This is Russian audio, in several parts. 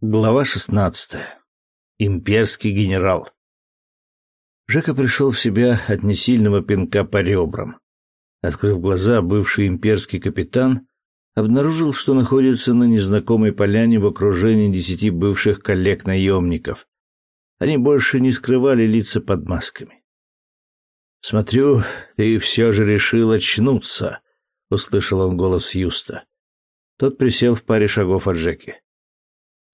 Глава 16. Имперский генерал. Жека пришел в себя от несильного пинка по ребрам. Открыв глаза, бывший имперский капитан обнаружил, что находится на незнакомой поляне в окружении десяти бывших коллег-наемников. Они больше не скрывали лица под масками. «Смотрю, ты все же решил очнуться», — услышал он голос Юста. Тот присел в паре шагов от Жеки.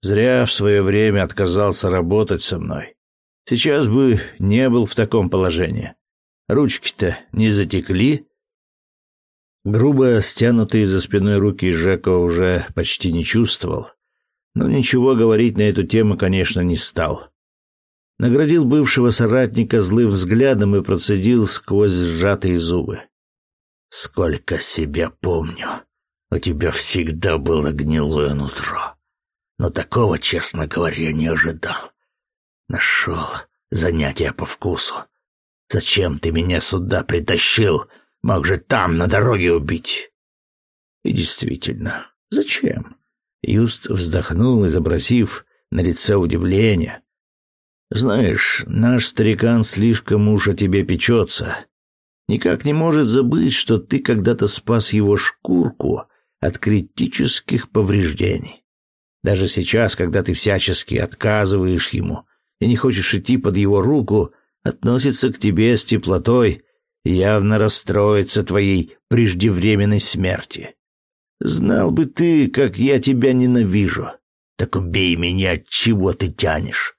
Зря в свое время отказался работать со мной. Сейчас бы не был в таком положении. Ручки-то не затекли. Грубо стянутые за спиной руки Жека уже почти не чувствовал, но ничего говорить на эту тему, конечно, не стал. Наградил бывшего соратника злым взглядом и процедил сквозь сжатые зубы. «Сколько себя помню, у тебя всегда было гнилое нутро но такого, честно говоря, не ожидал. Нашел занятие по вкусу. Зачем ты меня сюда притащил? Мог же там, на дороге, убить. И действительно, зачем? Юст вздохнул, изобразив на лице удивление. Знаешь, наш старикан слишком уж о тебе печется. Никак не может забыть, что ты когда-то спас его шкурку от критических повреждений. Даже сейчас, когда ты всячески отказываешь ему и не хочешь идти под его руку, относится к тебе с теплотой и явно расстроится твоей преждевременной смерти. Знал бы ты, как я тебя ненавижу. Так убей меня, чего ты тянешь.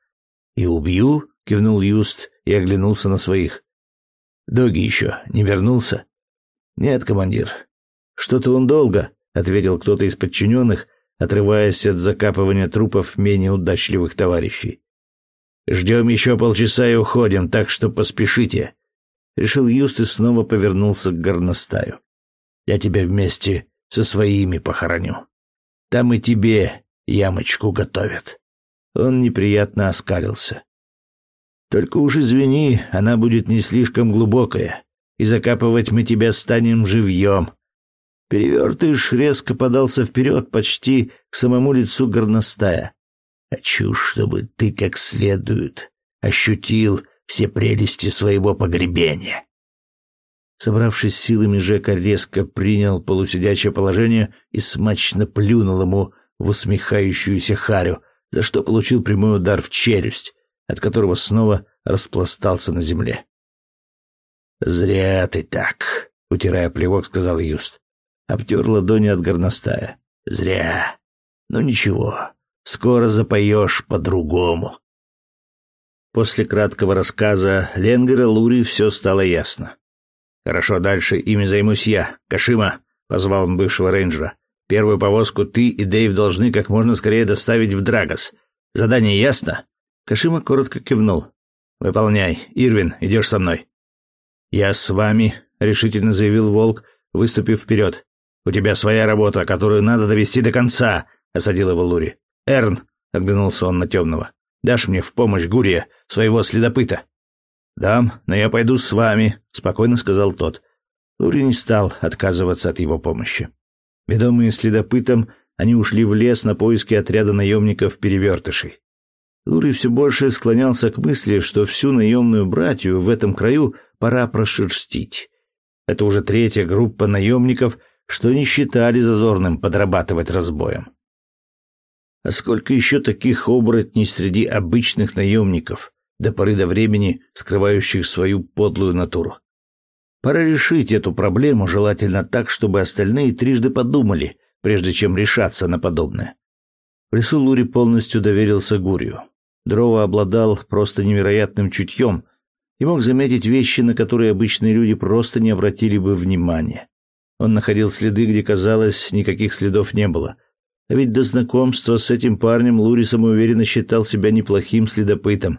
И убью, кивнул Юст и оглянулся на своих. Доги еще не вернулся? Нет, командир. Что-то он долго, ответил кто-то из подчиненных, отрываясь от закапывания трупов менее удачливых товарищей. «Ждем еще полчаса и уходим, так что поспешите», — решил Юст и снова повернулся к горностаю. «Я тебя вместе со своими похороню. Там и тебе ямочку готовят». Он неприятно оскалился. «Только уж извини, она будет не слишком глубокая, и закапывать мы тебя станем живьем», Перевертыш резко подался вперед, почти к самому лицу горностая. «Хочу, чтобы ты как следует ощутил все прелести своего погребения». Собравшись силами, Жека резко принял полусидячее положение и смачно плюнул ему в усмехающуюся харю, за что получил прямой удар в челюсть, от которого снова распластался на земле. «Зря ты так», — утирая плевок, сказал Юст обтер ладони от горностая. «Зря. Но ничего, скоро запоешь по-другому». После краткого рассказа Ленгера Лури все стало ясно. «Хорошо, дальше ими займусь я. Кашима», — позвал он бывшего рейнджера. «Первую повозку ты и Дэйв должны как можно скорее доставить в Драгос. Задание ясно?» Кашима коротко кивнул. «Выполняй. Ирвин, идешь со мной». «Я с вами», — решительно заявил Волк, выступив вперед. У тебя своя работа, которую надо довести до конца, осадил его Лури. Эрн, оглянулся он на темного. Дашь мне в помощь Гурия, своего следопыта? Дам, но я пойду с вами, спокойно сказал тот. Лури не стал отказываться от его помощи. Ведомые следопытом, они ушли в лес на поиски отряда наемников-перевертышей. Лури все больше склонялся к мысли, что всю наемную братью в этом краю пора прошерстить. Это уже третья группа наемников — что не считали зазорным подрабатывать разбоем. А сколько еще таких оборотней среди обычных наемников, до поры до времени скрывающих свою подлую натуру? Пора решить эту проблему, желательно так, чтобы остальные трижды подумали, прежде чем решаться на подобное. В полностью доверился Гурию. Дрова обладал просто невероятным чутьем и мог заметить вещи, на которые обычные люди просто не обратили бы внимания. Он находил следы, где, казалось, никаких следов не было. А ведь до знакомства с этим парнем Лури самоуверенно считал себя неплохим следопытом.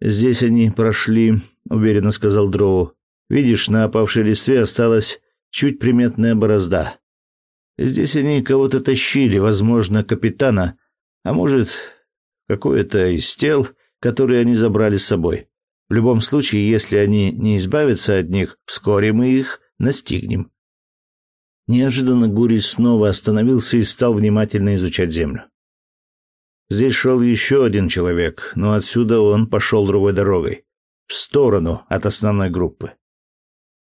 «Здесь они прошли», — уверенно сказал Дроу. «Видишь, на опавшей листве осталась чуть приметная борозда. Здесь они кого-то тащили, возможно, капитана, а может, какое-то из тел, которые они забрали с собой. В любом случае, если они не избавятся от них, вскоре мы их Настигнем. Неожиданно Гурий снова остановился и стал внимательно изучать землю. Здесь шел еще один человек, но отсюда он пошел другой дорогой, в сторону от основной группы.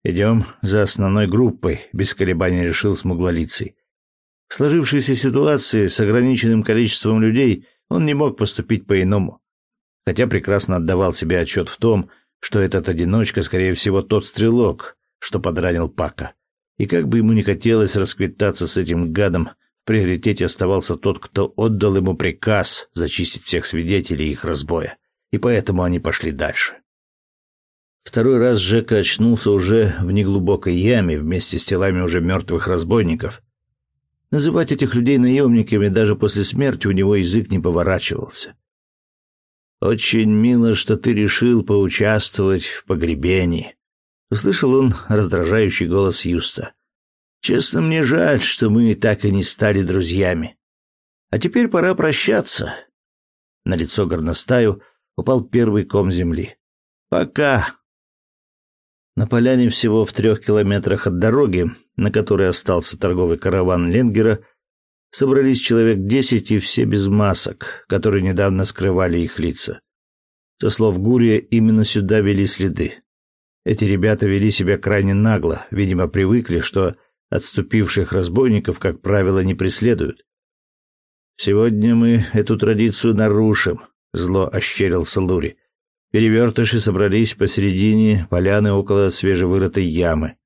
«Идем за основной группой», — без колебаний решил смуглолицый. В сложившейся ситуации с ограниченным количеством людей он не мог поступить по-иному, хотя прекрасно отдавал себе отчет в том, что этот одиночка, скорее всего, тот стрелок, что подранил Пака. И как бы ему не хотелось расквитаться с этим гадом, в приоритете оставался тот, кто отдал ему приказ зачистить всех свидетелей их разбоя. И поэтому они пошли дальше. Второй раз Жека очнулся уже в неглубокой яме вместе с телами уже мертвых разбойников. Называть этих людей наемниками даже после смерти у него язык не поворачивался. «Очень мило, что ты решил поучаствовать в погребении», — услышал он раздражающий голос Юста. «Честно, мне жаль, что мы так и не стали друзьями. А теперь пора прощаться». На лицо горностаю упал первый ком земли. «Пока», на поляне всего в трех километрах от дороги, на которой остался торговый караван Ленгера, собрались человек десять и все без масок, которые недавно скрывали их лица. Со слов Гурия, именно сюда вели следы. Эти ребята вели себя крайне нагло, видимо, привыкли, что отступивших разбойников, как правило, не преследуют. «Сегодня мы эту традицию нарушим», — зло ощерился Лури. Перевертыши собрались посередине поляны около свежевырытой ямы.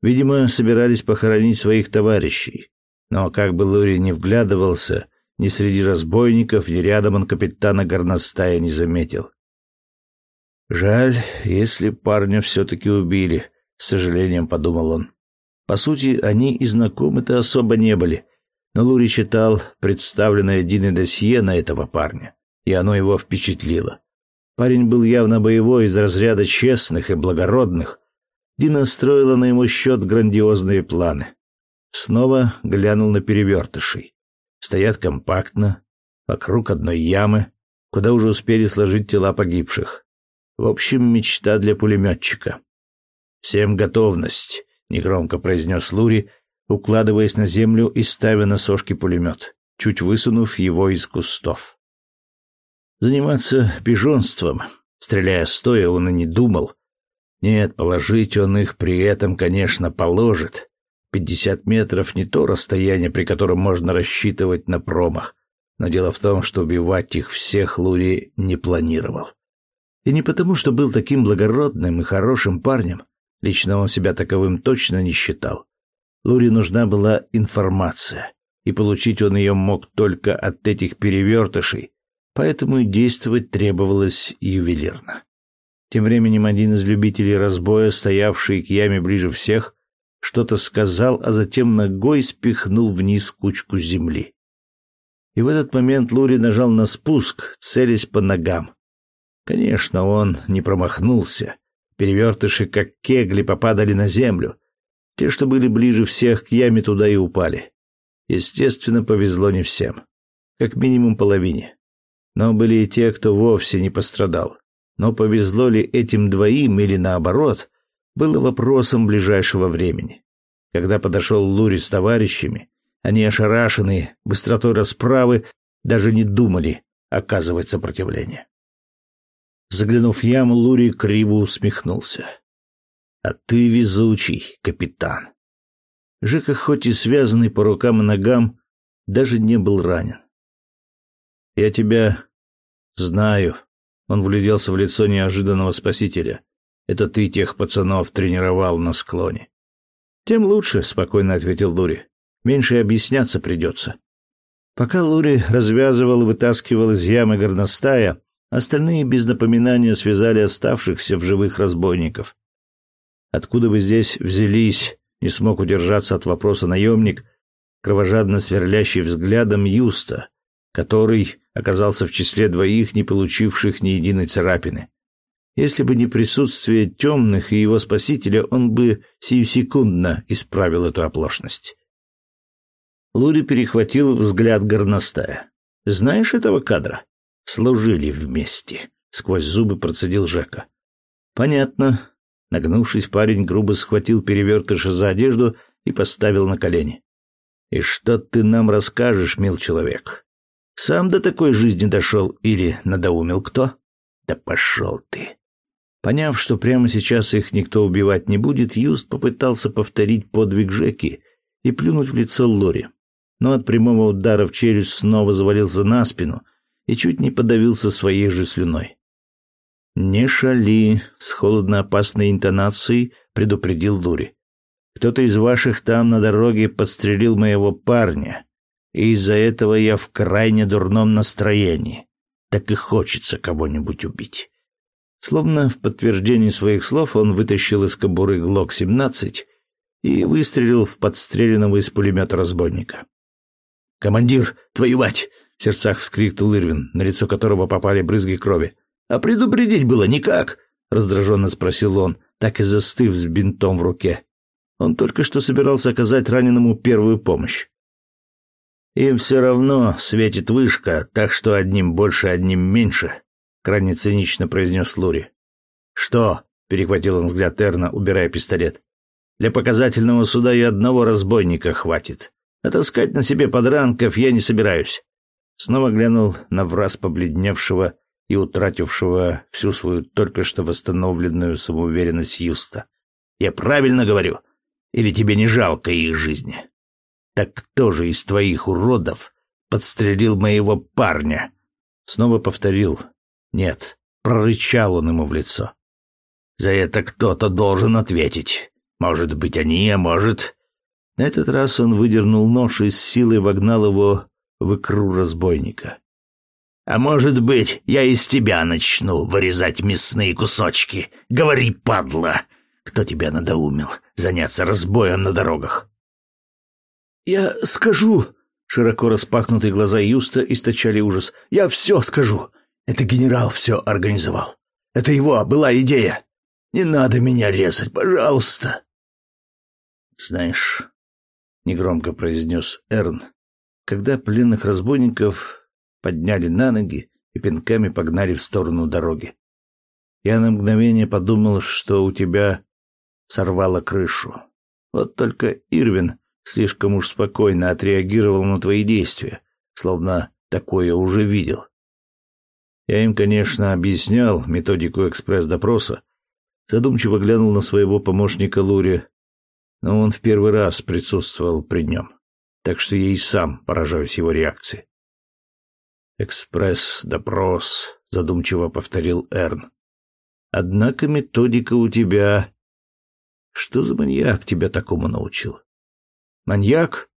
Видимо, собирались похоронить своих товарищей. Но как бы Лури не вглядывался, ни среди разбойников, ни рядом он капитана горностая не заметил. «Жаль, если парня все-таки убили», — с сожалением подумал он. По сути, они и знакомы-то особо не были, но Лури читал представленное Диной досье на этого парня, и оно его впечатлило. Парень был явно боевой, из разряда честных и благородных. Дина строила на его счет грандиозные планы. Снова глянул на перевертышей. Стоят компактно, вокруг одной ямы, куда уже успели сложить тела погибших. В общем, мечта для пулеметчика. «Всем готовность», — негромко произнес Лури, укладываясь на землю и ставя на сошки пулемет, чуть высунув его из кустов. Заниматься пижонством, стреляя стоя, он и не думал. Нет, положить он их при этом, конечно, положит. Пятьдесят метров не то расстояние, при котором можно рассчитывать на промах. Но дело в том, что убивать их всех Лури не планировал. И не потому, что был таким благородным и хорошим парнем. Лично он себя таковым точно не считал. Лури нужна была информация, и получить он ее мог только от этих перевертышей, поэтому и действовать требовалось ювелирно. Тем временем один из любителей разбоя, стоявший к яме ближе всех, что-то сказал, а затем ногой спихнул вниз кучку земли. И в этот момент Лури нажал на спуск, целясь по ногам. Конечно, он не промахнулся. Перевертыши, как кегли, попадали на землю. Те, что были ближе всех к яме, туда и упали. Естественно, повезло не всем. Как минимум половине. Но были и те, кто вовсе не пострадал. Но повезло ли этим двоим или наоборот, было вопросом ближайшего времени. Когда подошел Лури с товарищами, они ошарашенные быстротой расправы даже не думали оказывать сопротивление. Заглянув в яму, Лури криво усмехнулся. «А ты везучий, капитан». Жека, хоть и связанный по рукам и ногам, даже не был ранен. «Я тебя Знаю. Он вгляделся в лицо неожиданного спасителя. Это ты тех пацанов тренировал на склоне. Тем лучше, спокойно ответил Лури. Меньше объясняться придется. Пока Лури развязывал и вытаскивал из ямы горностая, остальные без напоминания связали оставшихся в живых разбойников. Откуда вы здесь взялись? Не смог удержаться от вопроса наемник, кровожадно сверлящий взглядом Юста, который оказался в числе двоих, не получивших ни единой царапины. Если бы не присутствие темных и его спасителя, он бы сиюсекундно исправил эту оплошность. Лури перехватил взгляд горностая. «Знаешь этого кадра?» «Служили вместе», — сквозь зубы процедил Жека. «Понятно». Нагнувшись, парень грубо схватил перевертыша за одежду и поставил на колени. «И что ты нам расскажешь, мил человек?» Сам до такой жизни дошел или надоумил кто? Да пошел ты. Поняв, что прямо сейчас их никто убивать не будет, Юст попытался повторить подвиг Жеки и плюнуть в лицо Лори. Но от прямого удара в челюсть снова завалился на спину и чуть не подавился своей же слюной. «Не шали», — с холодно-опасной интонацией предупредил Лури. «Кто-то из ваших там на дороге подстрелил моего парня, и из-за этого я в крайне дурном настроении. Так и хочется кого-нибудь убить». Словно в подтверждение своих слов он вытащил из кобуры ГЛОК-17 и выстрелил в подстреленного из пулемета разбойника. «Командир, твою мать!» — в сердцах вскрикнул Ирвин, на лицо которого попали брызги крови. А предупредить было никак, раздраженно спросил он, так и застыв с бинтом в руке. Он только что собирался оказать раненому первую помощь. Им все равно светит вышка, так что одним больше, одним меньше, крайне цинично произнес Лури. Что? перехватил он взгляд Эрна, убирая пистолет. Для показательного суда и одного разбойника хватит. А таскать на себе подранков я не собираюсь. Снова глянул на враз побледневшего и утратившего всю свою только что восстановленную самоуверенность Юста. Я правильно говорю? Или тебе не жалко их жизни? Так кто же из твоих уродов подстрелил моего парня? Снова повторил. Нет, прорычал он ему в лицо. За это кто-то должен ответить. Может быть, они, а может... На этот раз он выдернул нож и с силой вогнал его в икру разбойника. А может быть, я из тебя начну вырезать мясные кусочки. Говори, падла, кто тебя надоумил заняться разбоем на дорогах? Я скажу. Широко распахнутые глаза Юста источали ужас. Я все скажу. Это генерал все организовал. Это его была идея. Не надо меня резать, пожалуйста. Знаешь, негромко произнес Эрн, когда пленных разбойников подняли на ноги и пинками погнали в сторону дороги. Я на мгновение подумал, что у тебя сорвало крышу. Вот только Ирвин слишком уж спокойно отреагировал на твои действия, словно такое уже видел. Я им, конечно, объяснял методику экспресс-допроса, задумчиво глянул на своего помощника Лури, но он в первый раз присутствовал при нем, так что я и сам поражаюсь его реакции. «Экспресс-допрос», — задумчиво повторил Эрн. «Однако методика у тебя...» «Что за маньяк тебя такому научил?» «Маньяк?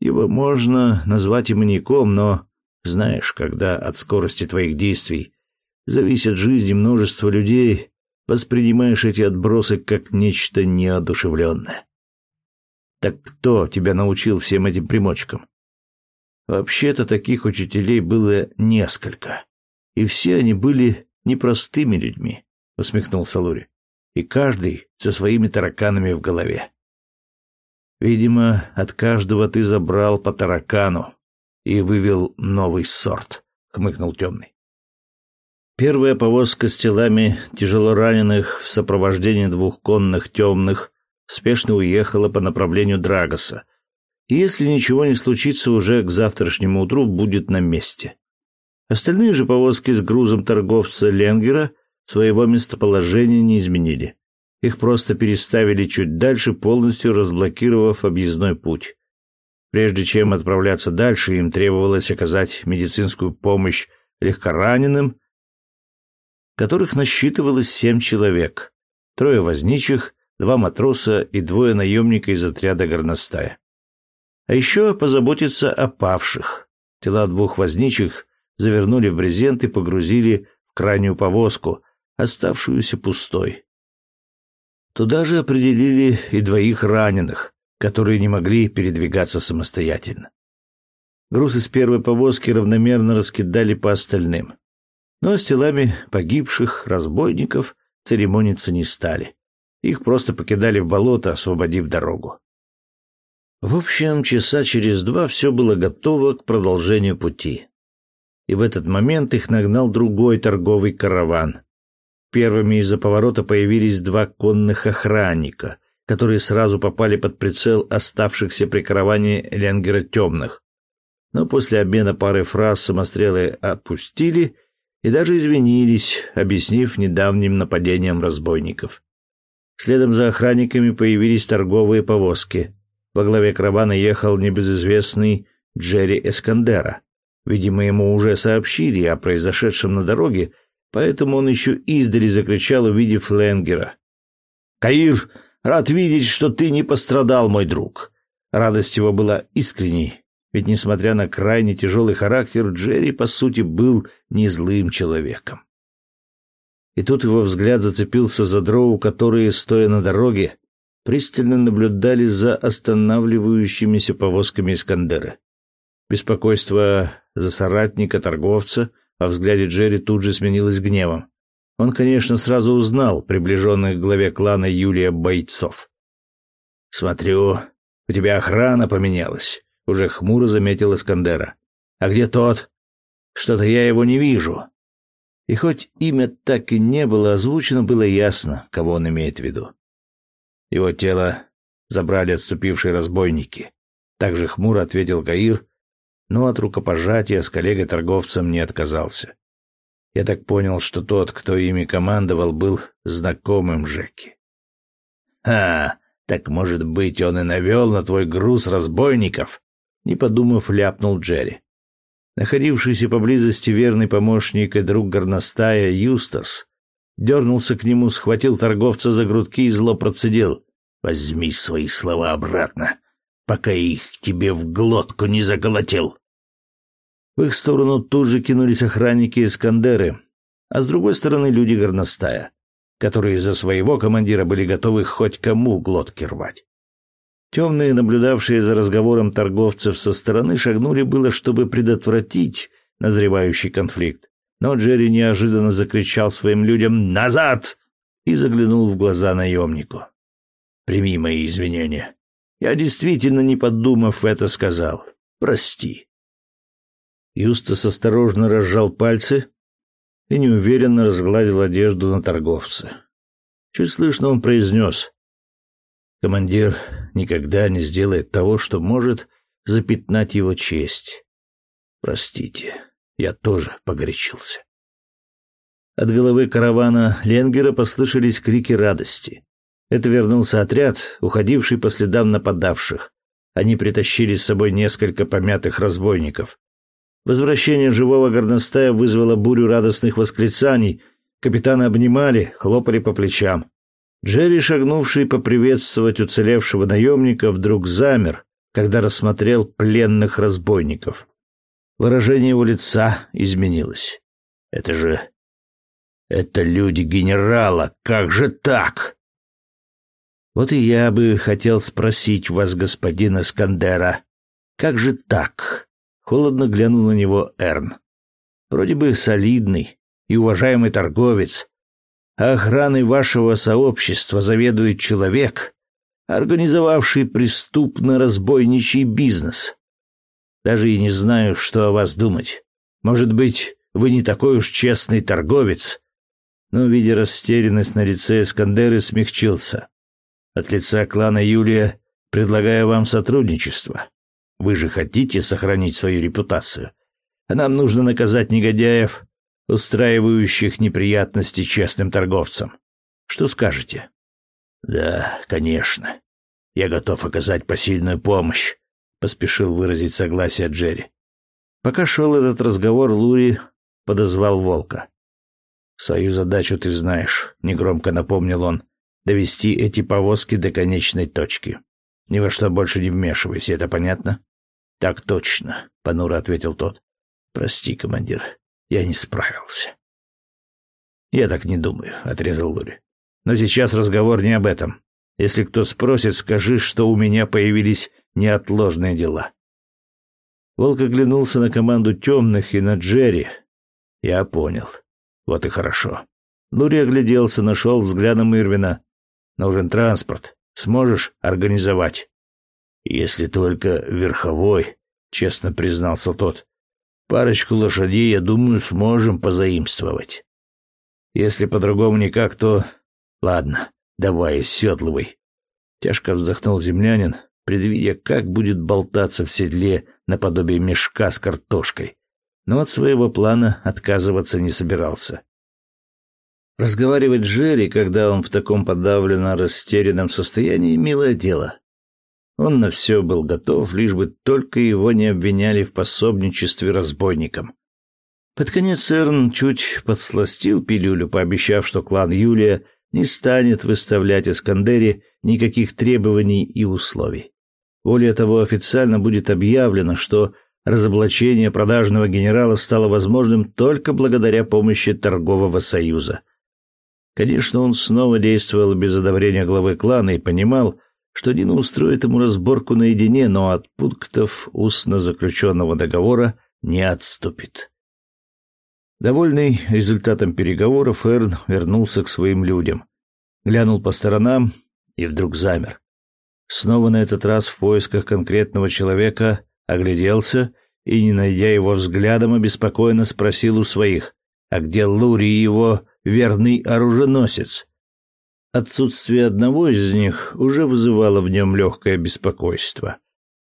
Его можно назвать и маньяком, но, знаешь, когда от скорости твоих действий зависит жизнь множества людей, воспринимаешь эти отбросы как нечто неодушевленное. Так кто тебя научил всем этим примочкам? Вообще-то таких учителей было несколько, и все они были непростыми людьми, усмехнулся Лури. И каждый со своими тараканами в голове. Видимо, от каждого ты забрал по таракану и вывел новый сорт, хмыкнул темный. Первая повозка с телами тяжело раненых в сопровождении двух конных темных спешно уехала по направлению Драгоса, и если ничего не случится, уже к завтрашнему утру будет на месте. Остальные же повозки с грузом торговца Ленгера своего местоположения не изменили. Их просто переставили чуть дальше, полностью разблокировав объездной путь. Прежде чем отправляться дальше, им требовалось оказать медицинскую помощь легкораненым, которых насчитывалось семь человек, трое возничих, два матроса и двое наемника из отряда горностая. А еще позаботиться о павших. Тела двух возничих завернули в брезент и погрузили в крайнюю повозку, оставшуюся пустой. Туда же определили и двоих раненых, которые не могли передвигаться самостоятельно. Груз из первой повозки равномерно раскидали по остальным. Но с телами погибших разбойников церемониться не стали. Их просто покидали в болото, освободив дорогу. В общем, часа через два все было готово к продолжению пути. И в этот момент их нагнал другой торговый караван. Первыми из-за поворота появились два конных охранника, которые сразу попали под прицел оставшихся при караване Ленгера темных. но после обмена парой фраз самострелы отпустили и даже извинились, объяснив недавним нападением разбойников. Следом за охранниками появились торговые повозки. Во главе каравана ехал небезызвестный Джерри Эскандера. Видимо, ему уже сообщили о произошедшем на дороге, поэтому он еще издали закричал, увидев Ленгера. «Каир, рад видеть, что ты не пострадал, мой друг!» Радость его была искренней, ведь, несмотря на крайне тяжелый характер, Джерри, по сути, был не злым человеком. И тут его взгляд зацепился за дроу, которые, стоя на дороге, пристально наблюдали за останавливающимися повозками Искандера. Беспокойство за соратника-торговца во взгляде Джерри тут же сменилось гневом. Он, конечно, сразу узнал приближенных к главе клана Юлия бойцов. «Смотрю, у тебя охрана поменялась», — уже хмуро заметил Искандера. «А где тот? Что-то я его не вижу». И хоть имя так и не было озвучено, было ясно, кого он имеет в виду. Его тело забрали отступившие разбойники. Также хмуро ответил Каир, но от рукопожатия с коллегой-торговцем не отказался. Я так понял, что тот, кто ими командовал, был знакомым Жеки. «А, так, может быть, он и навел на твой груз разбойников?» Не подумав, ляпнул Джерри. Находившийся поблизости верный помощник и друг горностая Юстас дернулся к нему, схватил торговца за грудки и зло процедил. «Возьми свои слова обратно, пока их тебе в глотку не заколотил». В их сторону тут же кинулись охранники Искандеры, а с другой стороны люди горностая, которые из-за своего командира были готовы хоть кому глотки рвать. Темные, наблюдавшие за разговором торговцев со стороны, шагнули было, чтобы предотвратить назревающий конфликт. Но Джерри неожиданно закричал своим людям «Назад!» и заглянул в глаза наемнику. «Прими мои извинения. Я действительно, не подумав, это сказал. Прости». Юстас осторожно разжал пальцы и неуверенно разгладил одежду на торговца. Чуть слышно он произнес. «Командир никогда не сделает того, что может запятнать его честь. Простите, я тоже погорячился». От головы каравана Ленгера послышались крики радости. Это вернулся отряд, уходивший по следам нападавших. Они притащили с собой несколько помятых разбойников. Возвращение живого горностая вызвало бурю радостных восклицаний. Капитана обнимали, хлопали по плечам. Джерри, шагнувший поприветствовать уцелевшего наемника, вдруг замер, когда рассмотрел пленных разбойников. Выражение его лица изменилось. «Это же... это люди генерала! Как же так?» «Вот и я бы хотел спросить вас, господин Искандера, как же так?» Холодно глянул на него Эрн. Вроде бы солидный и уважаемый торговец, охраной вашего сообщества заведует человек, организовавший преступно-разбойничий бизнес. Даже и не знаю, что о вас думать. Может быть, вы не такой уж честный торговец. Но, видя растерянность на лице Искандеры, смягчился. От лица клана Юлия предлагаю вам сотрудничество. Вы же хотите сохранить свою репутацию. А нам нужно наказать негодяев, устраивающих неприятности честным торговцам. Что скажете? Да, конечно. Я готов оказать посильную помощь, поспешил выразить согласие Джерри. Пока шел этот разговор, Лури подозвал волка. Свою задачу ты знаешь, негромко напомнил он, довести эти повозки до конечной точки. Ни во что больше не вмешивайся, это понятно? Так точно, понуро ответил тот. Прости, командир, я не справился. Я так не думаю, отрезал Лури. Но сейчас разговор не об этом. Если кто спросит, скажи, что у меня появились неотложные дела. Волк оглянулся на команду темных и на Джерри. Я понял. Вот и хорошо. Лури огляделся, нашел взглядом Ирвина. Нужен транспорт. Сможешь организовать? Если только верховой, честно признался тот. Парочку лошадей, я думаю, сможем позаимствовать. Если по-другому никак, то ладно, давай седлывай. Тяжко вздохнул землянин, предвидя, как будет болтаться в седле наподобие мешка с картошкой, но от своего плана отказываться не собирался. Разговаривать с Джерри, когда он в таком подавленно растерянном состоянии, милое дело. Он на все был готов, лишь бы только его не обвиняли в пособничестве разбойникам. Под конец Эрн чуть подсластил пилюлю, пообещав, что клан Юлия не станет выставлять Искандере никаких требований и условий. Более того, официально будет объявлено, что разоблачение продажного генерала стало возможным только благодаря помощи торгового союза. Конечно, он снова действовал без одобрения главы клана и понимал, что Дина устроит ему разборку наедине, но от пунктов устно заключенного договора не отступит. Довольный результатом переговоров, Эрн вернулся к своим людям. Глянул по сторонам и вдруг замер. Снова на этот раз в поисках конкретного человека огляделся и, не найдя его взглядом, обеспокоенно спросил у своих, а где Лури и его верный оруженосец? Отсутствие одного из них уже вызывало в нем легкое беспокойство,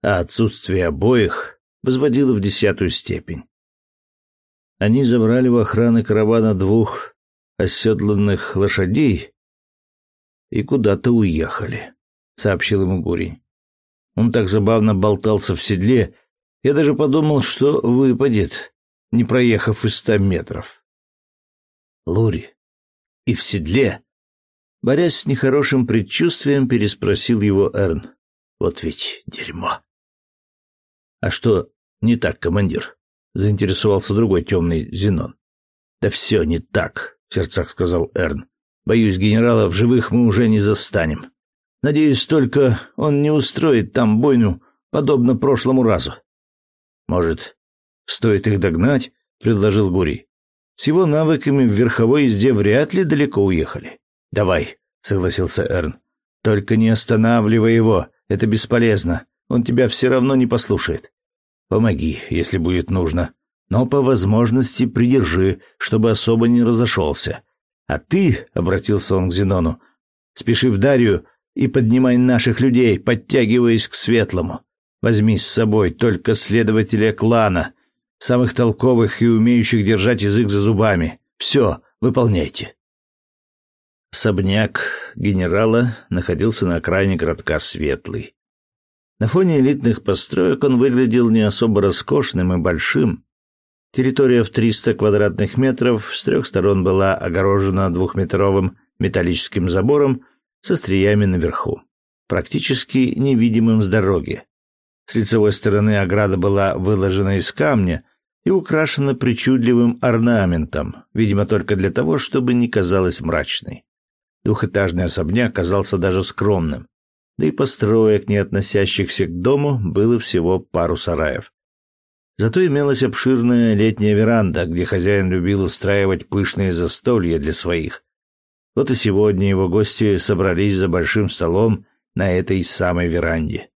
а отсутствие обоих возводило в десятую степень. Они забрали в охраны каравана двух оседланных лошадей и куда-то уехали, сообщил ему Гурий. Он так забавно болтался в седле, я даже подумал, что выпадет, не проехав и ста метров. Лури и в седле Борясь с нехорошим предчувствием, переспросил его Эрн. Вот ведь дерьмо. А что не так, командир? Заинтересовался другой темный Зенон. Да все не так, в сердцах сказал Эрн. Боюсь, генерала в живых мы уже не застанем. Надеюсь, только он не устроит там бойню, подобно прошлому разу. Может, стоит их догнать, предложил Гурий. С его навыками в верховой езде вряд ли далеко уехали. Давай, согласился Эрн. Только не останавливай его, это бесполезно. Он тебя все равно не послушает. Помоги, если будет нужно, но по возможности придержи, чтобы особо не разошелся. А ты, обратился он к Зенону, спеши в Дарью и поднимай наших людей, подтягиваясь к светлому. Возьми с собой только следователя клана, самых толковых и умеющих держать язык за зубами. Все, выполняйте. Особняк генерала находился на окраине городка Светлый. На фоне элитных построек он выглядел не особо роскошным и большим. Территория в 300 квадратных метров с трех сторон была огорожена двухметровым металлическим забором со стриями наверху, практически невидимым с дороги. С лицевой стороны ограда была выложена из камня и украшена причудливым орнаментом, видимо, только для того, чтобы не казалась мрачной. Двухэтажный особняк казался даже скромным. Да и построек, не относящихся к дому, было всего пару сараев. Зато имелась обширная летняя веранда, где хозяин любил устраивать пышные застолья для своих. Вот и сегодня его гости собрались за большим столом на этой самой веранде.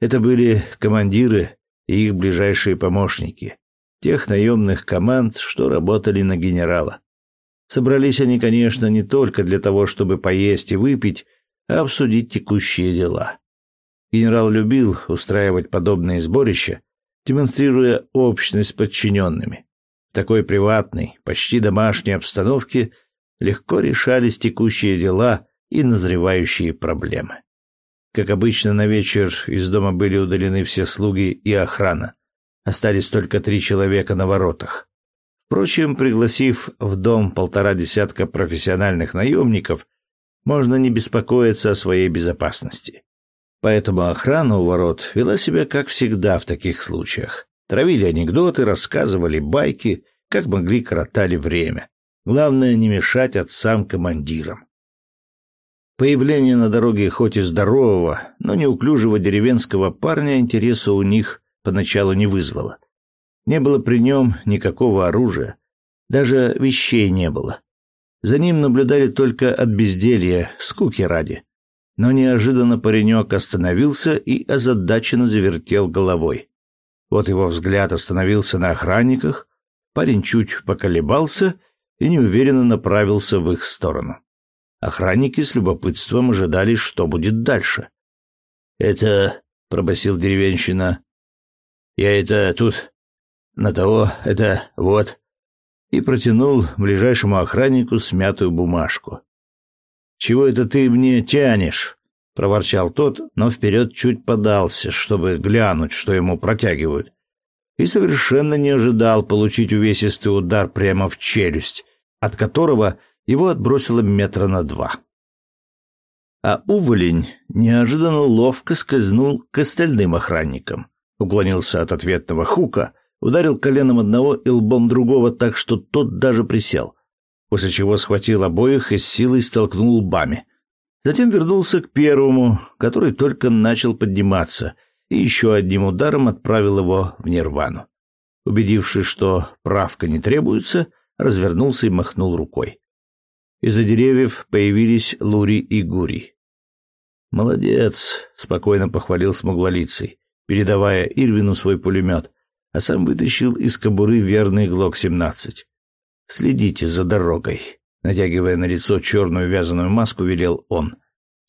Это были командиры и их ближайшие помощники, тех наемных команд, что работали на генерала. Собрались они, конечно, не только для того, чтобы поесть и выпить, а обсудить текущие дела. Генерал любил устраивать подобные сборища, демонстрируя общность с подчиненными. В такой приватной, почти домашней обстановке легко решались текущие дела и назревающие проблемы. Как обычно, на вечер из дома были удалены все слуги и охрана. Остались только три человека на воротах. Впрочем, пригласив в дом полтора десятка профессиональных наемников, можно не беспокоиться о своей безопасности. Поэтому охрана у ворот вела себя как всегда в таких случаях. Травили анекдоты, рассказывали байки, как могли коротали время. Главное не мешать отцам-командирам. Появление на дороге хоть и здорового, но неуклюжего деревенского парня интереса у них поначалу не вызвало. Не было при нем никакого оружия, даже вещей не было. За ним наблюдали только от безделья, скуки ради. Но неожиданно паренек остановился и озадаченно завертел головой. Вот его взгляд остановился на охранниках, парень чуть поколебался и неуверенно направился в их сторону. Охранники с любопытством ожидали, что будет дальше. «Это пробасил деревенщина. Я это тут на того, это вот и протянул ближайшему охраннику смятую бумажку. Чего это ты мне тянешь? проворчал тот, но вперед чуть подался, чтобы глянуть, что ему протягивают. И совершенно не ожидал получить увесистый удар прямо в челюсть, от которого его отбросило метра на два. А уволень неожиданно ловко скользнул к остальным охранникам, уклонился от ответного хука, ударил коленом одного и лбом другого так, что тот даже присел, после чего схватил обоих и с силой столкнул лбами. Затем вернулся к первому, который только начал подниматься, и еще одним ударом отправил его в нирвану. Убедившись, что правка не требуется, развернулся и махнул рукой. Из-за деревьев появились Лури и Гури. «Молодец», — спокойно похвалил смуглолицый, передавая Ирвину свой пулемет, а сам вытащил из кобуры верный ГЛОК-17. «Следите за дорогой». Натягивая на лицо черную вязаную маску, велел он.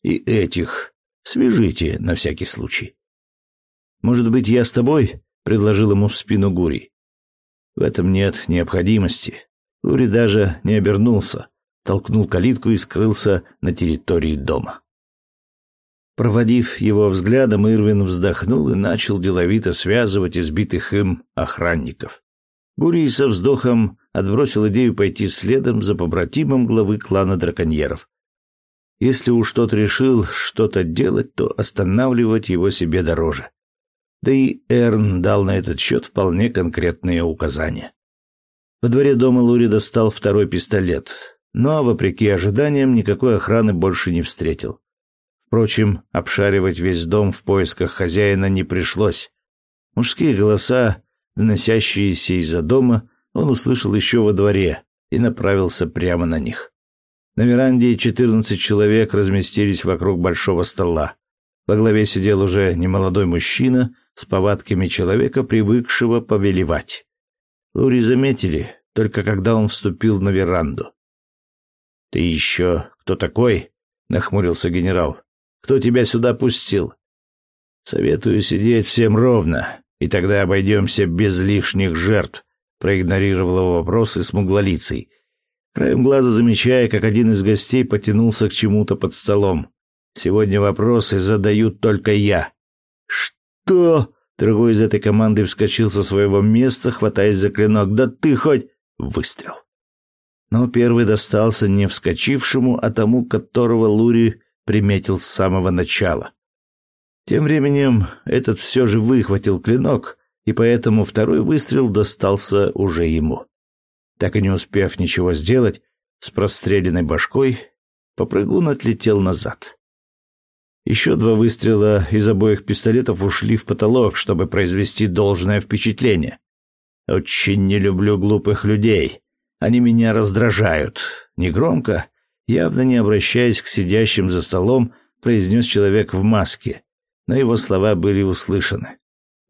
«И этих свяжите на всякий случай». «Может быть, я с тобой?» — предложил ему в спину Гури. «В этом нет необходимости». Гури даже не обернулся, толкнул калитку и скрылся на территории дома. Проводив его взглядом, Ирвин вздохнул и начал деловито связывать избитых им охранников. Гурий со вздохом отбросил идею пойти следом за побратимом главы клана драконьеров. Если уж тот решил что-то делать, то останавливать его себе дороже. Да и Эрн дал на этот счет вполне конкретные указания. Во дворе дома Лури достал второй пистолет, но, вопреки ожиданиям, никакой охраны больше не встретил. Впрочем, обшаривать весь дом в поисках хозяина не пришлось. Мужские голоса доносящиеся из-за дома, он услышал еще во дворе и направился прямо на них. На веранде четырнадцать человек разместились вокруг большого стола. Во главе сидел уже немолодой мужчина с повадками человека, привыкшего повелевать. Лури заметили, только когда он вступил на веранду. «Ты еще кто такой?» — нахмурился генерал. «Кто тебя сюда пустил?» «Советую сидеть всем ровно и тогда обойдемся без лишних жертв», — проигнорировал его вопрос и смуглолицей, краем глаза замечая, как один из гостей потянулся к чему-то под столом. «Сегодня вопросы задают только я». «Что?» — другой из этой команды вскочил со своего места, хватаясь за клинок. «Да ты хоть...» — выстрел. Но первый достался не вскочившему, а тому, которого Лури приметил с самого начала. Тем временем этот все же выхватил клинок, и поэтому второй выстрел достался уже ему. Так и не успев ничего сделать, с простреленной башкой попрыгун отлетел назад. Еще два выстрела из обоих пистолетов ушли в потолок, чтобы произвести должное впечатление. Очень не люблю глупых людей. Они меня раздражают. Негромко, явно не обращаясь к сидящим за столом, произнес человек в маске, но его слова были услышаны.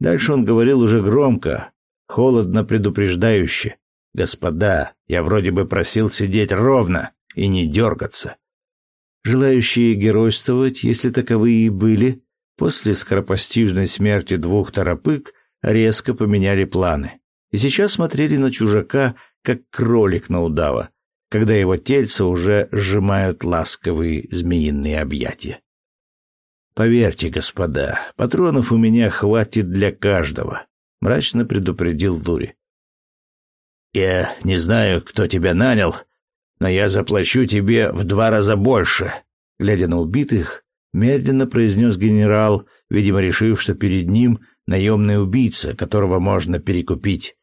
Дальше он говорил уже громко, холодно предупреждающе. «Господа, я вроде бы просил сидеть ровно и не дергаться». Желающие геройствовать, если таковые и были, после скоропостижной смерти двух торопык резко поменяли планы. И сейчас смотрели на чужака, как кролик на удава, когда его тельца уже сжимают ласковые змеиные объятия. Поверьте, господа, патронов у меня хватит для каждого, мрачно предупредил Лури. Я не знаю, кто тебя нанял, но я заплачу тебе в два раза больше, глядя на убитых, медленно произнес генерал, видимо, решив, что перед ним наемный убийца, которого можно перекупить.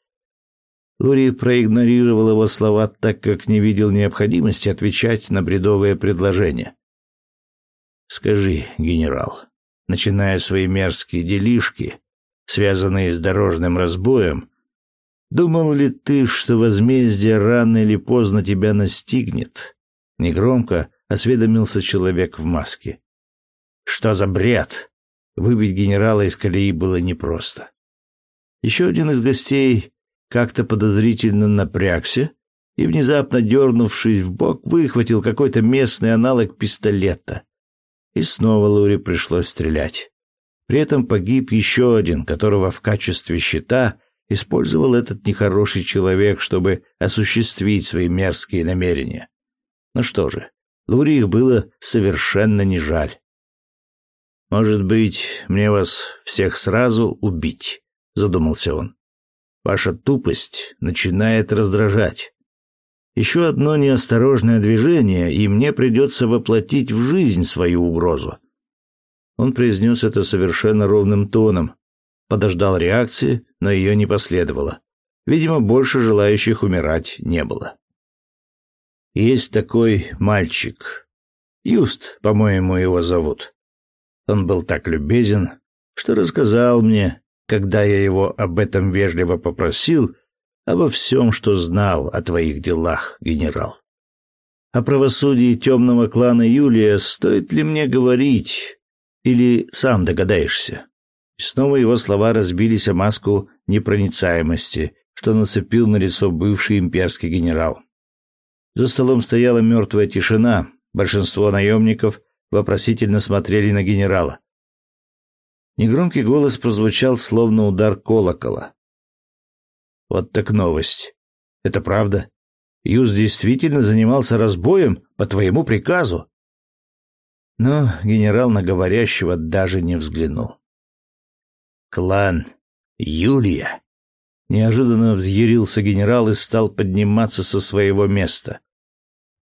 Лури проигнорировал его слова, так как не видел необходимости отвечать на бредовые предложения. Скажи, генерал, начиная свои мерзкие делишки, связанные с дорожным разбоем, думал ли ты, что возмездие рано или поздно тебя настигнет? Негромко осведомился человек в маске. Что за бред? Выбить генерала из колеи было непросто. Еще один из гостей как-то подозрительно напрягся и, внезапно дернувшись в бок, выхватил какой-то местный аналог пистолета. И снова Луре пришлось стрелять. При этом погиб еще один, которого в качестве щита использовал этот нехороший человек, чтобы осуществить свои мерзкие намерения. Ну что же, Лури их было совершенно не жаль. «Может быть, мне вас всех сразу убить?» — задумался он. «Ваша тупость начинает раздражать. Еще одно неосторожное движение, и мне придется воплотить в жизнь свою угрозу. Он произнес это совершенно ровным тоном, подождал реакции, но ее не последовало. Видимо, больше желающих умирать не было. Есть такой мальчик. Юст, по-моему, его зовут. Он был так любезен, что рассказал мне, когда я его об этом вежливо попросил, обо всем, что знал о твоих делах, генерал. О правосудии темного клана Юлия стоит ли мне говорить, или сам догадаешься? И снова его слова разбились о маску непроницаемости, что нацепил на лицо бывший имперский генерал. За столом стояла мертвая тишина, большинство наемников вопросительно смотрели на генерала. Негромкий голос прозвучал, словно удар колокола. Вот так новость. Это правда? Юз действительно занимался разбоем по твоему приказу? Но генерал на говорящего даже не взглянул. Клан Юлия. Неожиданно взъярился генерал и стал подниматься со своего места.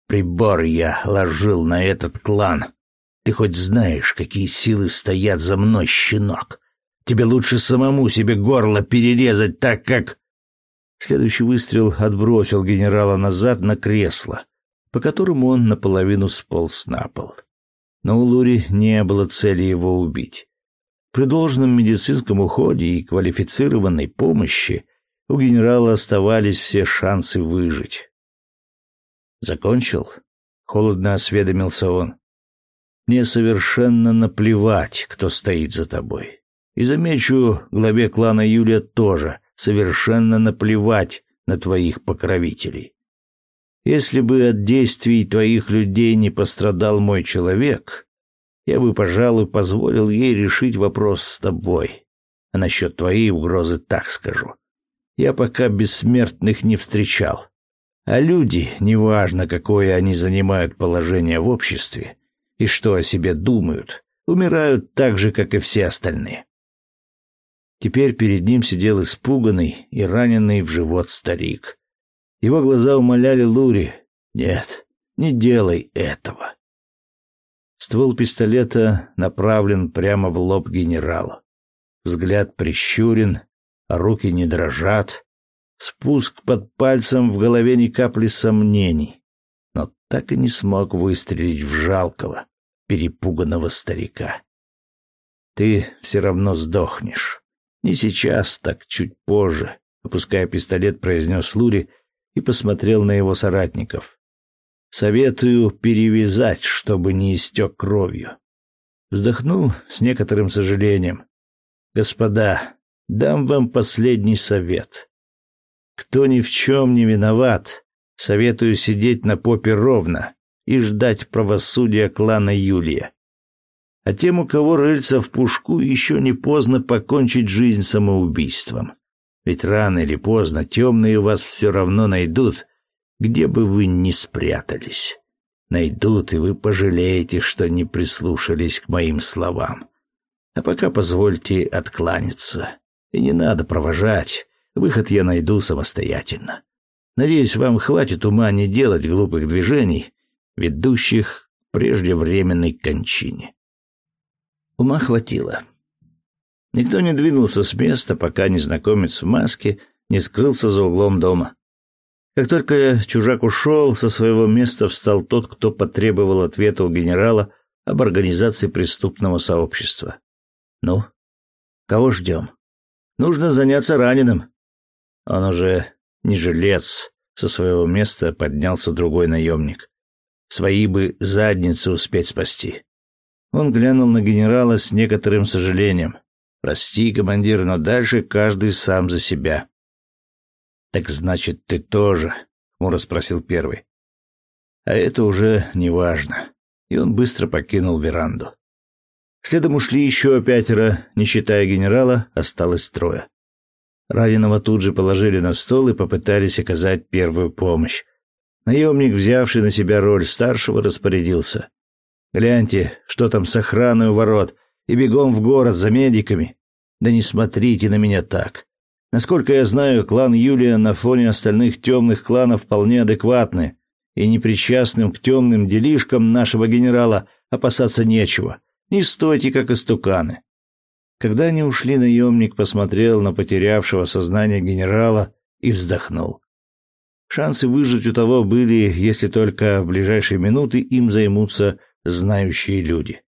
Прибор я ложил на этот клан. Ты хоть знаешь, какие силы стоят за мной, щенок? Тебе лучше самому себе горло перерезать так, как... Следующий выстрел отбросил генерала назад на кресло, по которому он наполовину сполз на пол. Но у Лури не было цели его убить. При должном медицинском уходе и квалифицированной помощи у генерала оставались все шансы выжить. «Закончил?» — холодно осведомился он. «Мне совершенно наплевать, кто стоит за тобой. И замечу, главе клана Юлия тоже совершенно наплевать на твоих покровителей. Если бы от действий твоих людей не пострадал мой человек, я бы, пожалуй, позволил ей решить вопрос с тобой. А насчет твоей угрозы так скажу. Я пока бессмертных не встречал. А люди, неважно, какое они занимают положение в обществе и что о себе думают, умирают так же, как и все остальные. Теперь перед ним сидел испуганный и раненый в живот старик. Его глаза умоляли Лури: "Нет, не делай этого". Ствол пистолета направлен прямо в лоб генерала. Взгляд прищурен, а руки не дрожат. Спуск под пальцем в голове ни капли сомнений, но так и не смог выстрелить в жалкого, перепуганного старика. Ты все равно сдохнешь. Не сейчас, так чуть позже, опуская пистолет, произнес Лури и посмотрел на его соратников. Советую перевязать, чтобы не истек кровью. Вздохнул с некоторым сожалением. Господа, дам вам последний совет. Кто ни в чем не виноват, советую сидеть на попе ровно и ждать правосудия клана Юлия а тем, у кого рыльца в пушку, еще не поздно покончить жизнь самоубийством. Ведь рано или поздно темные вас все равно найдут, где бы вы ни спрятались. Найдут, и вы пожалеете, что не прислушались к моим словам. А пока позвольте откланяться. И не надо провожать. Выход я найду самостоятельно. Надеюсь, вам хватит ума не делать глупых движений, ведущих к преждевременной кончине. Ума хватило. Никто не двинулся с места, пока незнакомец в маске не скрылся за углом дома. Как только чужак ушел, со своего места встал тот, кто потребовал ответа у генерала об организации преступного сообщества. Ну, кого ждем? Нужно заняться раненым. Он уже не жилец. Со своего места поднялся другой наемник. Свои бы задницы успеть спасти. Он глянул на генерала с некоторым сожалением. «Прости, командир, но дальше каждый сам за себя». «Так значит, ты тоже?» — хмуро спросил первый. «А это уже не важно». И он быстро покинул веранду. Следом ушли еще пятеро, не считая генерала, осталось трое. Раненого тут же положили на стол и попытались оказать первую помощь. Наемник, взявший на себя роль старшего, распорядился. «Гляньте, что там с охраной у ворот, и бегом в город за медиками. Да не смотрите на меня так. Насколько я знаю, клан Юлия на фоне остальных темных кланов вполне адекватны, и непричастным к темным делишкам нашего генерала опасаться нечего. Не стойте, как истуканы». Когда они ушли, наемник посмотрел на потерявшего сознание генерала и вздохнул. Шансы выжить у того были, если только в ближайшие минуты им займутся знающие люди.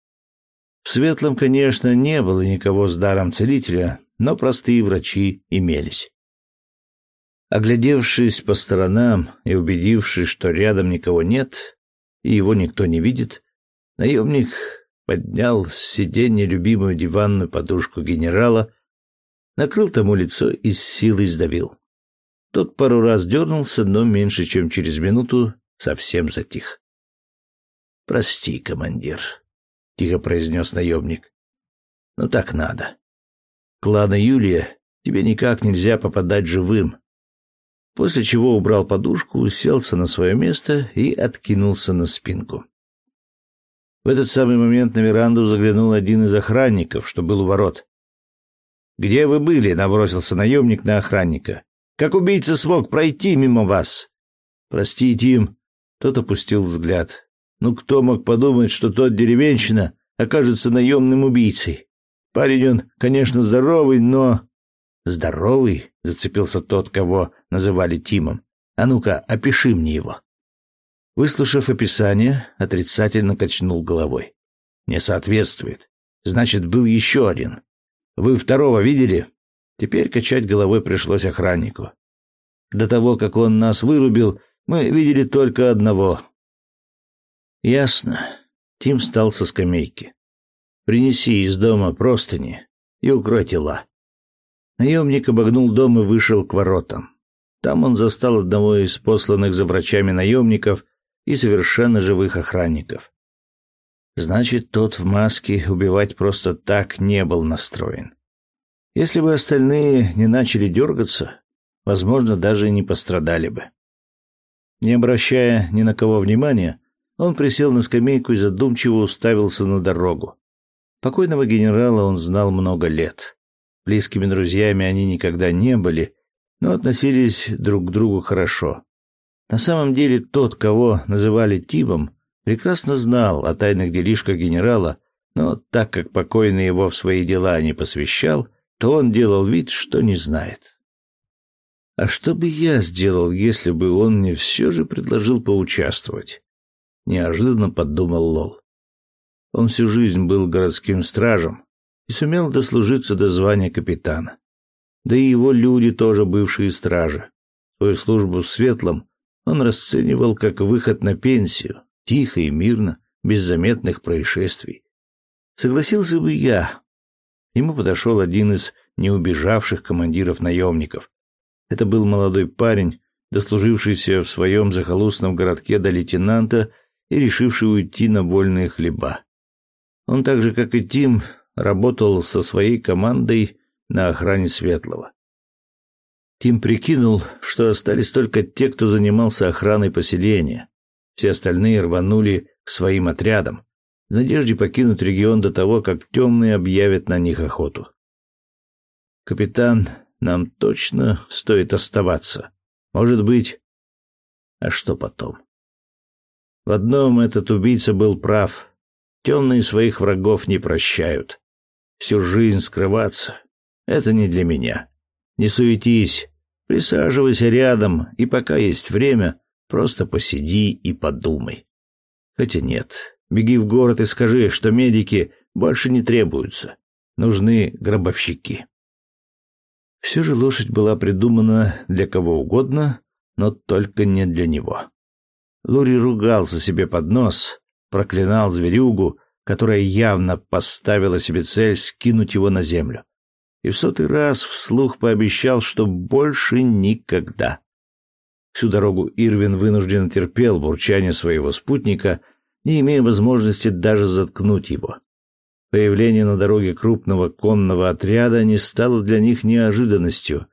В Светлом, конечно, не было никого с даром целителя, но простые врачи имелись. Оглядевшись по сторонам и убедившись, что рядом никого нет и его никто не видит, наемник поднял с сиденья любимую диванную подушку генерала, накрыл тому лицо и с силой сдавил. Тот пару раз дернулся, но меньше чем через минуту совсем затих. «Прости, командир», — тихо произнес наемник. «Но так надо. Клана Юлия тебе никак нельзя попадать живым». После чего убрал подушку, уселся на свое место и откинулся на спинку. В этот самый момент на веранду заглянул один из охранников, что был у ворот. «Где вы были?» — набросился наемник на охранника. Как убийца смог пройти мимо вас? Простите им. Тот опустил взгляд. Ну кто мог подумать, что тот деревенщина окажется наемным убийцей? Парень он, конечно, здоровый, но... Здоровый? Зацепился тот, кого называли Тимом. А ну-ка, опиши мне его. Выслушав описание, отрицательно качнул головой. Не соответствует. Значит, был еще один. Вы второго видели? Теперь качать головой пришлось охраннику. До того, как он нас вырубил, мы видели только одного. Ясно. Тим встал со скамейки. Принеси из дома простыни и укрой тела. Наемник обогнул дом и вышел к воротам. Там он застал одного из посланных за врачами наемников и совершенно живых охранников. Значит, тот в маске убивать просто так не был настроен. Если бы остальные не начали дергаться, возможно, даже и не пострадали бы. Не обращая ни на кого внимания, он присел на скамейку и задумчиво уставился на дорогу. Покойного генерала он знал много лет. Близкими друзьями они никогда не были, но относились друг к другу хорошо. На самом деле тот, кого называли Тимом, прекрасно знал о тайных делишках генерала, но так как покойный его в свои дела не посвящал, то он делал вид, что не знает. А что бы я сделал, если бы он мне все же предложил поучаствовать? Неожиданно подумал Лол. Он всю жизнь был городским стражем и сумел дослужиться до звания капитана. Да и его люди тоже бывшие стражи. Свою службу в Светлом он расценивал как выход на пенсию, тихо и мирно, без заметных происшествий. Согласился бы я, Ему подошел один из неубежавших командиров наемников. Это был молодой парень, дослужившийся в своем захолустном городке до лейтенанта и решивший уйти на вольные хлеба. Он так же, как и Тим, работал со своей командой на охране Светлого. Тим прикинул, что остались только те, кто занимался охраной поселения. Все остальные рванули к своим отрядам в надежде покинуть регион до того, как темные объявят на них охоту. «Капитан, нам точно стоит оставаться. Может быть...» А что потом? В одном этот убийца был прав. Темные своих врагов не прощают. Всю жизнь скрываться — это не для меня. Не суетись, присаживайся рядом, и пока есть время, просто посиди и подумай. Хотя нет, Беги в город и скажи, что медики больше не требуются. Нужны гробовщики. Все же лошадь была придумана для кого угодно, но только не для него. Лури ругался себе под нос, проклинал зверюгу, которая явно поставила себе цель скинуть его на землю. И в сотый раз вслух пообещал, что больше никогда. Всю дорогу Ирвин вынужден терпел бурчание своего спутника — не имея возможности даже заткнуть его. Появление на дороге крупного конного отряда не стало для них неожиданностью,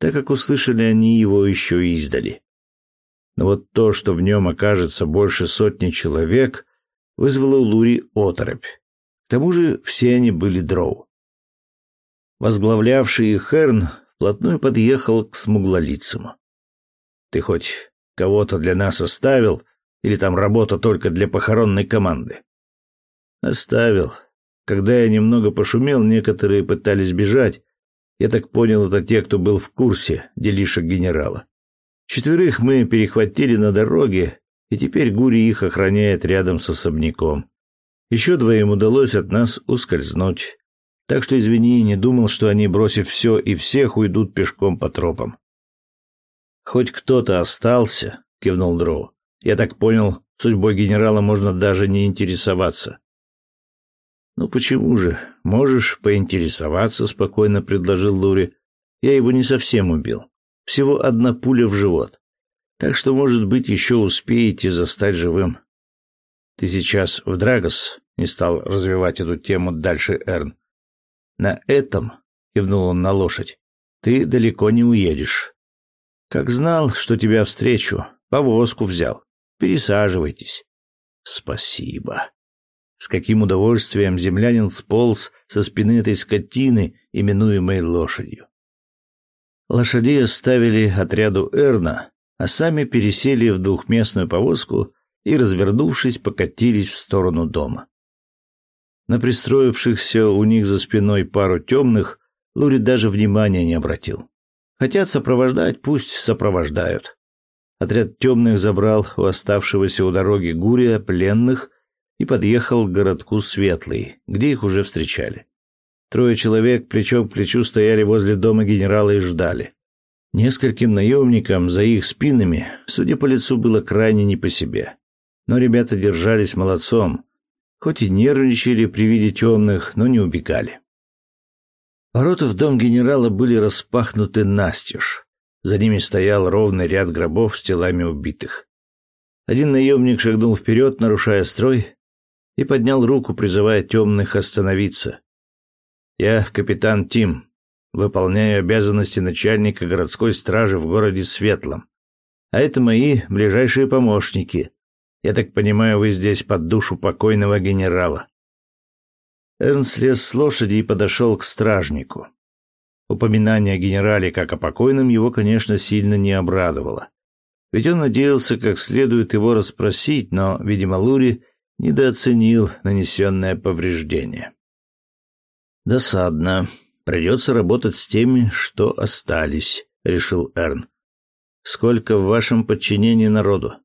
так как услышали они его еще издали. Но вот то, что в нем окажется больше сотни человек, вызвало у Лури оторопь. К тому же все они были дроу. Возглавлявший Херн вплотную подъехал к смуглолицему. «Ты хоть кого-то для нас оставил, или там работа только для похоронной команды?» «Оставил. Когда я немного пошумел, некоторые пытались бежать. Я так понял, это те, кто был в курсе делишек генерала. Четверых мы перехватили на дороге, и теперь Гури их охраняет рядом с особняком. Еще двоим удалось от нас ускользнуть. Так что извини, не думал, что они, бросив все и всех, уйдут пешком по тропам. Хоть кто-то остался, кивнул Дроу. Я так понял, судьбой генерала можно даже не интересоваться. Ну почему же? Можешь поинтересоваться, спокойно предложил Лури. Я его не совсем убил. Всего одна пуля в живот. Так что, может быть, еще успеете застать живым. Ты сейчас в Драгос? Не стал развивать эту тему дальше Эрн. На этом, кивнул он на лошадь, ты далеко не уедешь. Как знал, что тебя встречу, повозку взял. Пересаживайтесь. Спасибо. С каким удовольствием землянин сполз со спины этой скотины, именуемой лошадью. Лошадей оставили отряду Эрна, а сами пересели в двухместную повозку и, развернувшись, покатились в сторону дома. На пристроившихся у них за спиной пару темных Лури даже внимания не обратил. Хотят сопровождать, пусть сопровождают. Отряд темных забрал у оставшегося у дороги Гурия пленных и подъехал к городку Светлый, где их уже встречали. Трое человек плечом к плечу стояли возле дома генерала и ждали. Нескольким наемникам за их спинами, судя по лицу, было крайне не по себе. Но ребята держались молодцом, хоть и нервничали при виде темных, но не убегали. Ворота в дом генерала были распахнуты настежь. За ними стоял ровный ряд гробов с телами убитых. Один наемник шагнул вперед, нарушая строй, и поднял руку, призывая темных остановиться. Я капитан Тим, выполняю обязанности начальника городской стражи в городе Светлом. А это мои ближайшие помощники. Я так понимаю, вы здесь под душу покойного генерала. Эрнст слез с лошади и подошел к стражнику. Упоминание о генерале как о покойном его, конечно, сильно не обрадовало. Ведь он надеялся как следует его расспросить, но, видимо, Лури недооценил нанесенное повреждение. Досадно. Придется работать с теми, что остались, решил Эрн. Сколько в вашем подчинении народу?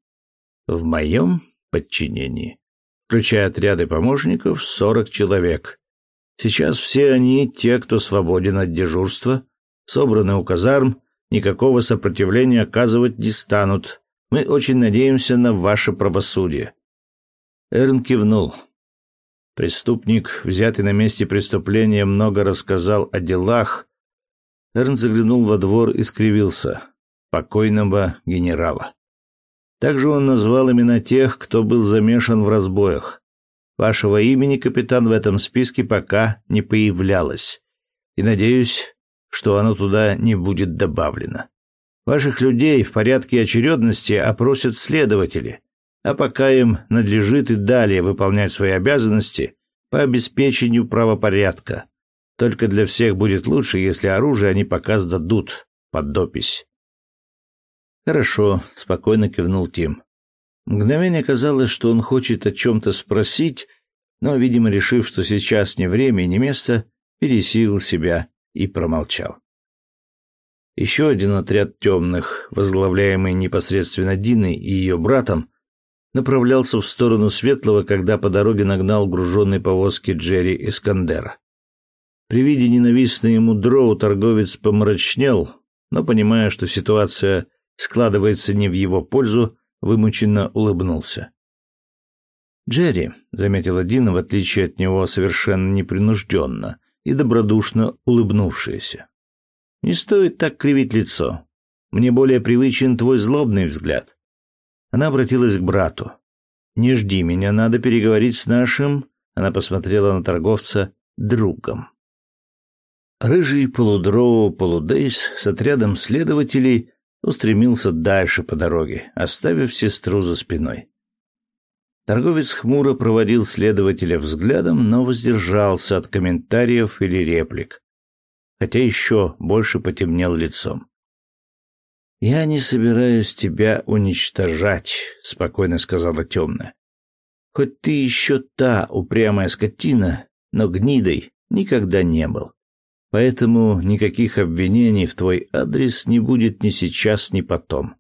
В моем подчинении, включая отряды помощников, сорок человек. Сейчас все они, те, кто свободен от дежурства, собраны у казарм, никакого сопротивления оказывать не станут. Мы очень надеемся на ваше правосудие. Эрн кивнул. Преступник, взятый на месте преступления, много рассказал о делах. Эрн заглянул во двор и скривился. Покойного генерала. Также он назвал имена тех, кто был замешан в разбоях. Вашего имени, капитан, в этом списке пока не появлялось. И надеюсь, что оно туда не будет добавлено. Ваших людей в порядке очередности опросят следователи а пока им надлежит и далее выполнять свои обязанности по обеспечению правопорядка. Только для всех будет лучше, если оружие они пока сдадут под допись. Хорошо, спокойно кивнул Тим. Мгновение казалось, что он хочет о чем-то спросить, но, видимо, решив, что сейчас не время и не место, пересилил себя и промолчал. Еще один отряд темных, возглавляемый непосредственно Диной и ее братом, направлялся в сторону Светлого, когда по дороге нагнал груженный повозки Джерри Искандера. При виде ненавистной ему дроу торговец помрачнел, но, понимая, что ситуация складывается не в его пользу, вымученно улыбнулся. «Джерри», — заметила Дина, в отличие от него, совершенно непринужденно и добродушно улыбнувшаяся. «Не стоит так кривить лицо. Мне более привычен твой злобный взгляд. Она обратилась к брату. «Не жди меня, надо переговорить с нашим Она посмотрела на торговца другом. Рыжий полудроу полудейс с отрядом следователей устремился дальше по дороге, оставив сестру за спиной. Торговец хмуро проводил следователя взглядом, но воздержался от комментариев или реплик, хотя еще больше потемнел лицом. «Я не собираюсь тебя уничтожать», — спокойно сказала темная. «Хоть ты еще та упрямая скотина, но гнидой никогда не был. Поэтому никаких обвинений в твой адрес не будет ни сейчас, ни потом.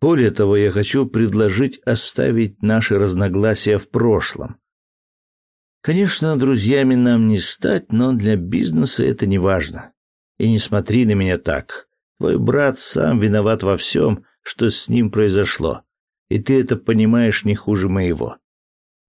Более того, я хочу предложить оставить наши разногласия в прошлом. Конечно, друзьями нам не стать, но для бизнеса это не важно. И не смотри на меня так. Твой брат сам виноват во всем, что с ним произошло, и ты это понимаешь не хуже моего.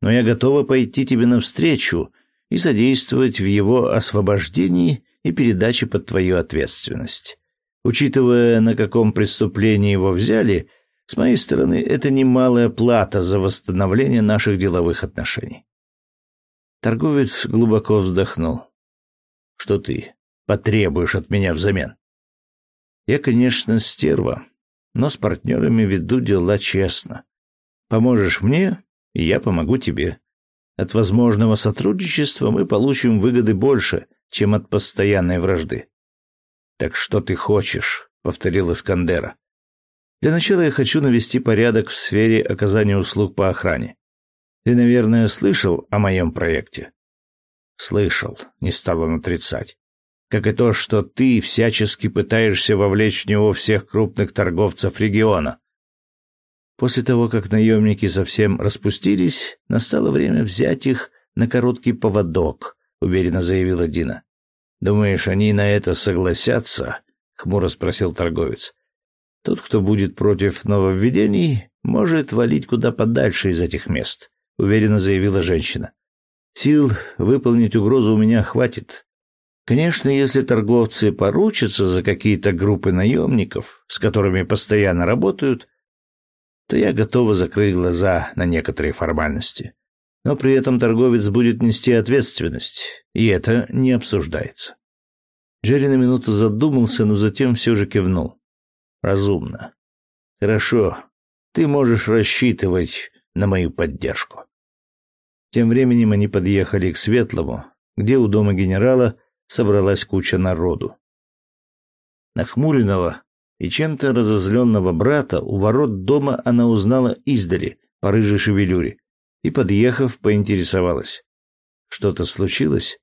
Но я готова пойти тебе навстречу и содействовать в его освобождении и передаче под твою ответственность. Учитывая, на каком преступлении его взяли, с моей стороны, это немалая плата за восстановление наших деловых отношений. Торговец глубоко вздохнул. Что ты потребуешь от меня взамен? Я, конечно, стерва, но с партнерами веду дела честно. Поможешь мне, и я помогу тебе. От возможного сотрудничества мы получим выгоды больше, чем от постоянной вражды. Так что ты хочешь? повторил Искандера. Для начала я хочу навести порядок в сфере оказания услуг по охране. Ты, наверное, слышал о моем проекте? Слышал, не стал он отрицать. Как и то, что ты всячески пытаешься вовлечь в него всех крупных торговцев региона. После того, как наемники совсем распустились, настало время взять их на короткий поводок, уверенно заявила Дина. Думаешь, они на это согласятся? хмуро спросил торговец. Тот, кто будет против нововведений, может валить куда подальше из этих мест, уверенно заявила женщина. Сил выполнить угрозу у меня хватит. Конечно, если торговцы поручатся за какие-то группы наемников, с которыми постоянно работают, то я готова закрыть глаза на некоторые формальности. Но при этом торговец будет нести ответственность, и это не обсуждается. Джерри на минуту задумался, но затем все же кивнул. Разумно. Хорошо. Ты можешь рассчитывать на мою поддержку. Тем временем они подъехали к Светлому, где у дома генерала собралась куча народу. Нахмуренного и чем-то разозленного брата у ворот дома она узнала издали по рыжей шевелюре и, подъехав, поинтересовалась. «Что-то случилось?»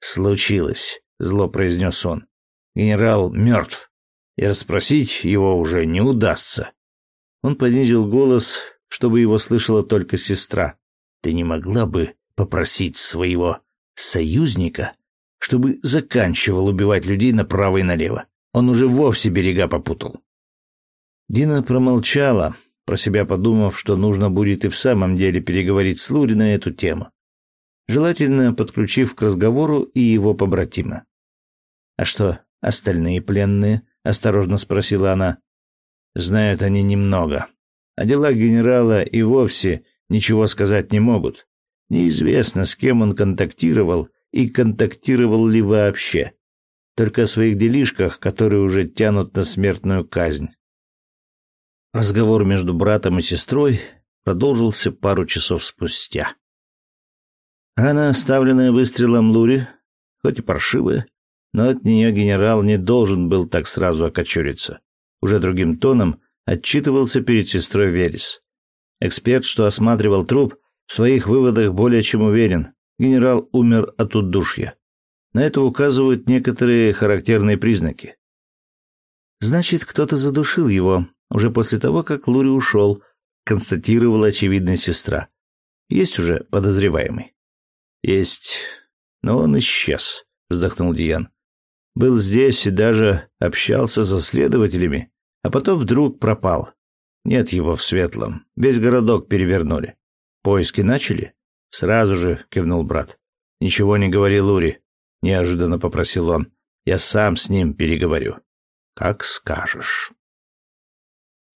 «Случилось», — зло произнес он. «Генерал мертв и расспросить его уже не удастся. Он понизил голос, чтобы его слышала только сестра. Ты не могла бы попросить своего союзника, чтобы заканчивал убивать людей направо и налево? Он уже вовсе берега попутал. Дина промолчала, про себя подумав, что нужно будет и в самом деле переговорить с Лури на эту тему, желательно подключив к разговору и его побратима. А что, остальные пленные? осторожно спросила она. Знают они немного. О делах генерала и вовсе ничего сказать не могут. Неизвестно, с кем он контактировал и контактировал ли вообще. Только о своих делишках, которые уже тянут на смертную казнь. Разговор между братом и сестрой продолжился пару часов спустя. Рана, оставленная выстрелом Лури, хоть и паршивая, но от нее генерал не должен был так сразу окочуриться. Уже другим тоном отчитывался перед сестрой Верес. Эксперт, что осматривал труп, в своих выводах более чем уверен. Генерал умер от удушья. На это указывают некоторые характерные признаки. Значит, кто-то задушил его уже после того, как Лури ушел, констатировала очевидная сестра. Есть уже подозреваемый. Есть, но он исчез, вздохнул Диан был здесь и даже общался со следователями, а потом вдруг пропал. Нет его в Светлом. Весь городок перевернули. Поиски начали? Сразу же, кивнул брат. Ничего не говори Лури, неожиданно попросил он. Я сам с ним переговорю. Как скажешь.